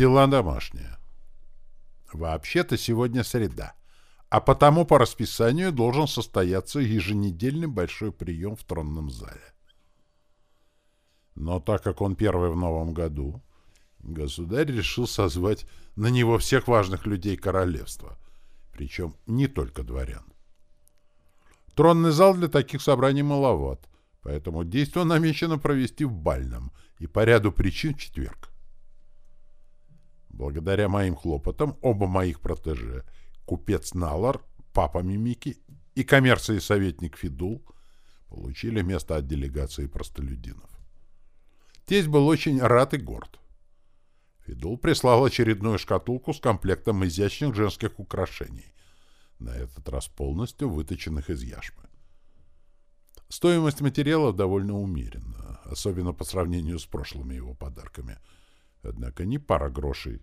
Дела домашние. Вообще-то сегодня среда, а потому по расписанию должен состояться еженедельный большой прием в тронном зале. Но так как он первый в новом году, государь решил созвать на него всех важных людей королевства, причем не только дворян. Тронный зал для таких собраний маловат, поэтому действие намечено провести в Бальном и по ряду причин в четверг. Благодаря моим хлопотам оба моих протеже, купец Налар, папа Мимики и коммерции советник Фидул, получили место от делегации простолюдинов. Тесть был очень рад и горд. Фидул прислал очередную шкатулку с комплектом изящных женских украшений, на этот раз полностью выточенных из яшмы. Стоимость материалов довольно умеренна, особенно по сравнению с прошлыми его подарками. Однако не пара грошей,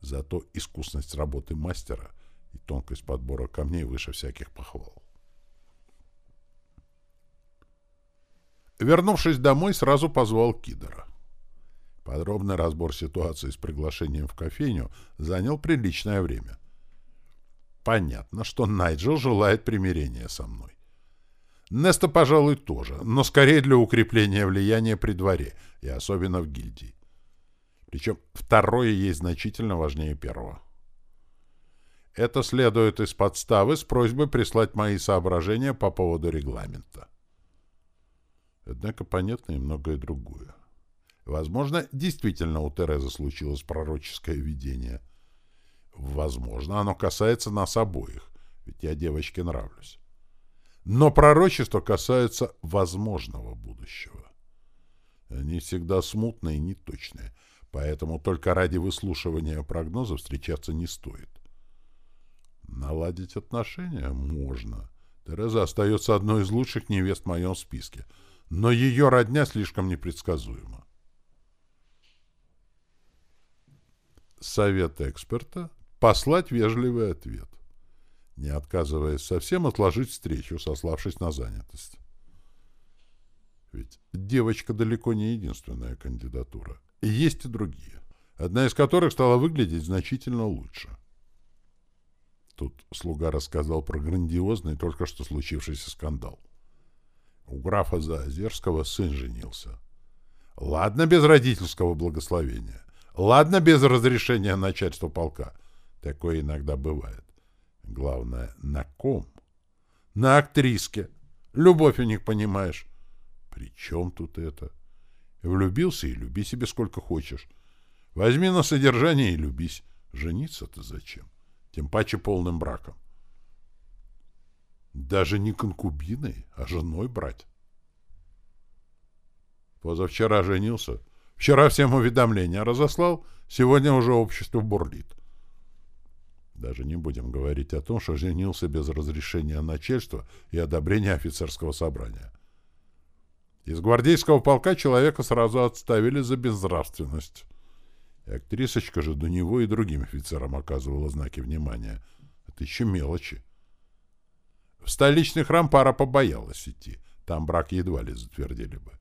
Зато искусность работы мастера и тонкость подбора камней выше всяких похвал. Вернувшись домой, сразу позвал Кидора. Подробный разбор ситуации с приглашением в кофейню занял приличное время. Понятно, что Найджел желает примирения со мной. Неста, пожалуй, тоже, но скорее для укрепления влияния при дворе и особенно в гильдии. Причем второе есть значительно важнее первого. Это следует из подставы с просьбой прислать мои соображения по поводу регламента. Однако понятно и многое другое. Возможно, действительно у Терезы случилось пророческое видение. Возможно, оно касается нас обоих, ведь я девочке нравлюсь. Но пророчество касается возможного будущего. Они всегда смутные и неточные — Поэтому только ради выслушивания прогноза встречаться не стоит. Наладить отношения можно. Тереза остается одной из лучших невест в моем списке, но ее родня слишком непредсказуема. Совет эксперта — послать вежливый ответ, не отказываясь совсем отложить встречу, сославшись на занятость. Ведь девочка далеко не единственная кандидатура. Есть и другие, одна из которых стала выглядеть значительно лучше. Тут слуга рассказал про грандиозный только что случившийся скандал. У графа Заозерского сын женился. Ладно без родительского благословения. Ладно без разрешения начальства полка. Такое иногда бывает. Главное, на ком? На актриске. Любовь у них, понимаешь. При чем тут это? Влюбился и люби себе сколько хочешь. Возьми на содержание и любись. Жениться-то зачем? Тем паче полным браком. Даже не конкубиной, а женой брать. Позавчера женился. Вчера всем уведомления разослал. Сегодня уже общество бурлит. Даже не будем говорить о том, что женился без разрешения начальства и одобрения офицерского собрания. Из гвардейского полка человека сразу отставили за безнравственность. И актрисочка же до него и другим офицерам оказывала знаки внимания. Это еще мелочи. В столичный храм пара побоялась идти. Там брак едва ли затвердили бы.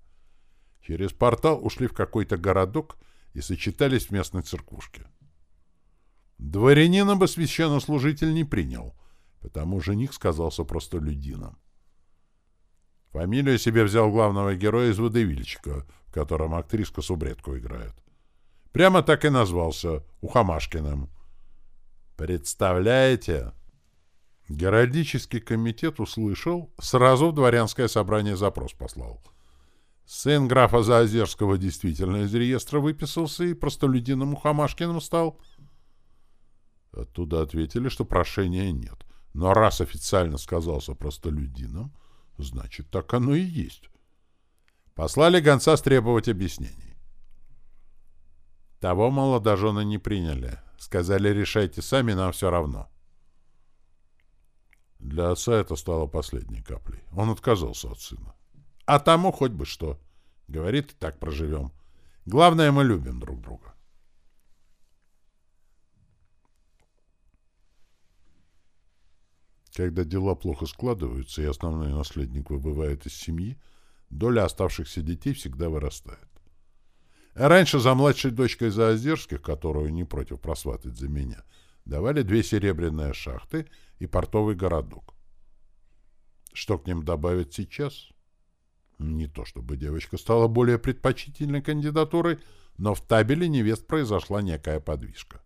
Через портал ушли в какой-то городок и сочетались в местной церквушке. Дворянина бы священнослужитель не принял, потому жених сказался просто людином. Фамилию себе взял главного героя из «Водевильчика», в котором актриска Субредку играет. Прямо так и назвался Ухамашкиным. Представляете? Геральдический комитет услышал, сразу в дворянское собрание запрос послал. Сын графа Заозерского действительно из реестра выписался и простолюдином Ухамашкиным стал. Оттуда ответили, что прошения нет. Но раз официально сказался простолюдином, Значит, так оно и есть. Послали гонца стребовать объяснений. Того молодожены не приняли. Сказали, решайте сами, нам все равно. Для отца это стало последней каплей. Он отказался от сына. А тому хоть бы что. Говорит, и так проживем. Главное, мы любим друг друга. Когда дела плохо складываются и основной наследник выбывает из семьи, доля оставшихся детей всегда вырастает. Раньше за младшей дочкой Заозерских, которую не против просватать за меня, давали две серебряные шахты и портовый городок. Что к ним добавить сейчас? Не то чтобы девочка стала более предпочтительной кандидатурой, но в табеле невест произошла некая подвижка.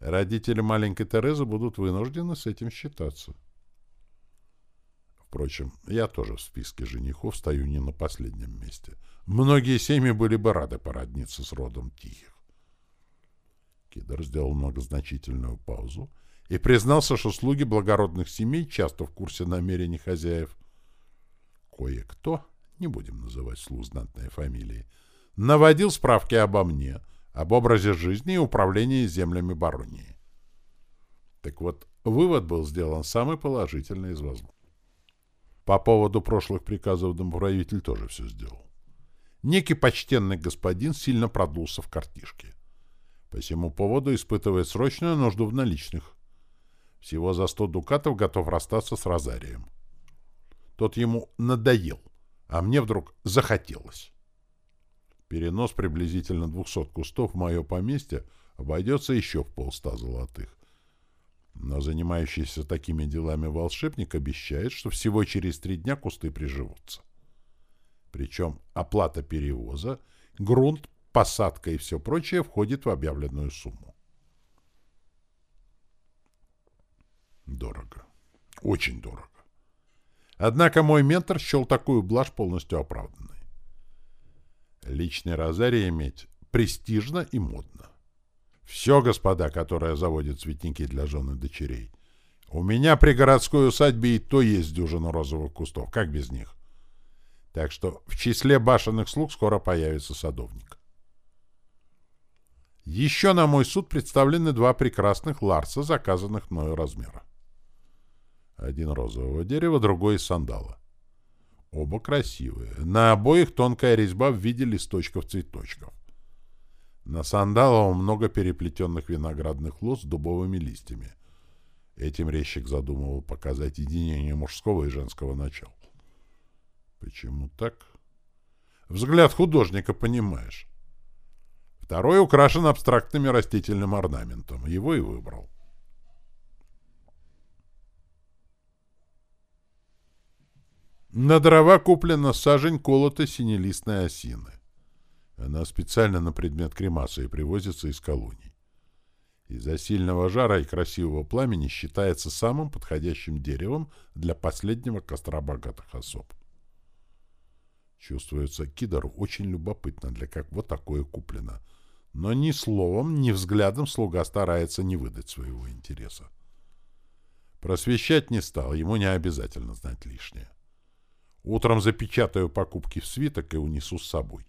Родители маленькой Терезы будут вынуждены с этим считаться. Впрочем, я тоже в списке женихов стою не на последнем месте. Многие семьи были бы рады породниться с родом Тихих. Кидр сделал многозначительную паузу и признался, что слуги благородных семей часто в курсе намерений хозяев. Кое-кто, не будем называть слуг знатной фамилии, наводил справки обо мне, об образе жизни и управлении землями баронии. Так вот, вывод был сделан самый положительный из возможных. По поводу прошлых приказов домоправитель тоже все сделал. Некий почтенный господин сильно продулся в картишке. По всему поводу испытывает срочную нужду в наличных. Всего за сто дукатов готов расстаться с Розарием. Тот ему надоел, а мне вдруг захотелось. Перенос приблизительно 200 кустов в мое поместье обойдется еще в полста золотых. Но занимающийся такими делами волшебник обещает, что всего через три дня кусты приживутся. Причем оплата перевоза, грунт, посадка и все прочее входит в объявленную сумму. Дорого. Очень дорого. Однако мой ментор счел такую блажь полностью оправданной. Личный розарий иметь престижно и модно. Все, господа, которое заводит цветники для жены дочерей. У меня при городской усадьбе и то есть дюжина розовых кустов. Как без них? Так что в числе башенных слуг скоро появится садовник. Еще на мой суд представлены два прекрасных ларса, заказанных мною размера. Один розового дерева, другой из сандала. Оба красивые. На обоих тонкая резьба в виде листочков-цветочков. На сандаловом много переплетенных виноградных лоз с дубовыми листьями. Этим резчик задумывал показать единение мужского и женского начала. Почему так? Взгляд художника, понимаешь. Второй украшен абстрактным растительным орнаментом. Его и выбрал. На дрова куплена сажень колотой синелистной осины. Она специально на предмет кремации привозится из колоний. Из-за сильного жара и красивого пламени считается самым подходящим деревом для последнего костра богатых особ. Чувствуется, Кидору очень любопытно, для как вот такое куплено. Но ни словом, ни взглядом слуга старается не выдать своего интереса. Просвещать не стал, ему не обязательно знать лишнее. Утром запечатаю покупки в свиток и унесу с собой.